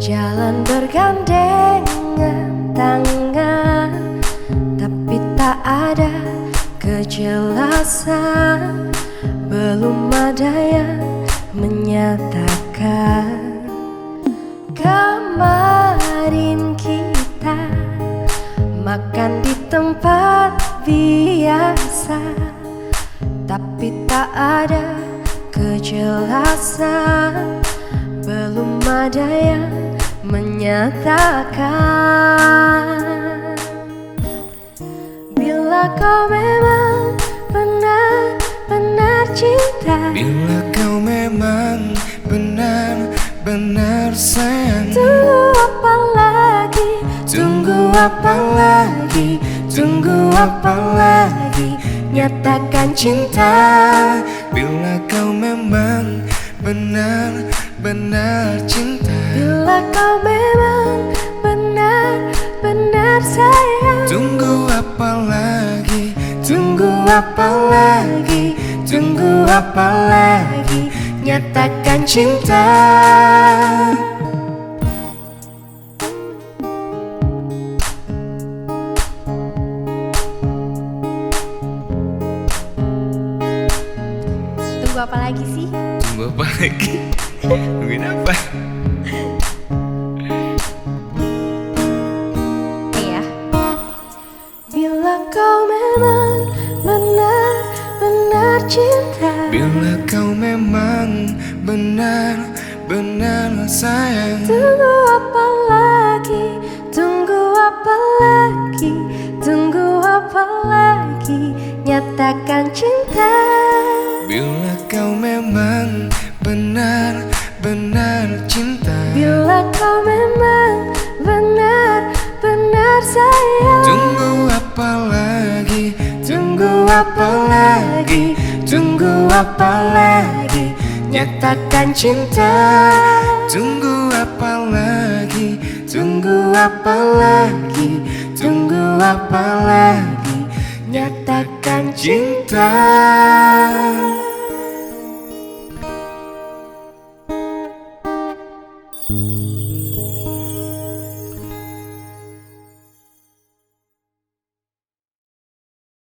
Jalan bergandengan tangan Tapi tak ada kejelasan. Belum ada yang menyatakan Kemarin kita makan di tempat biasa Tapi tak ada kejelasan ada yang menyatakan Bila kau memang benar-benar cinta Bila kau memang benar-benar sayang Tunggu apa lagi? Tunggu apa lagi? Tunggu apa lagi? Nyatakan cinta Bila kau memang benar-benar cinta Bila kau memang benar-benar sayang Tunggu apa lagi? Tunggu apa lagi? Tunggu apa lagi? Nyatakan cinta Tunggu apa lagi sih? Tunggu apa lagi? Tungguin apa? Iya Bila kau memang benar-benar cinta Bila kau memang benar-benar sayang Tunggu apa lagi? Tunggu apa lagi? Tunggu apa lagi? Nyatakan cinta benar-benar cinta Bila kau memang benar-benar sayang Tunggu apa lagi? Tunggu apa lagi? Tunggu apa lagi? Nyatakan cinta Tunggu apa lagi? Tunggu apa lagi? Tunggu apa lagi? Nyatakan cinta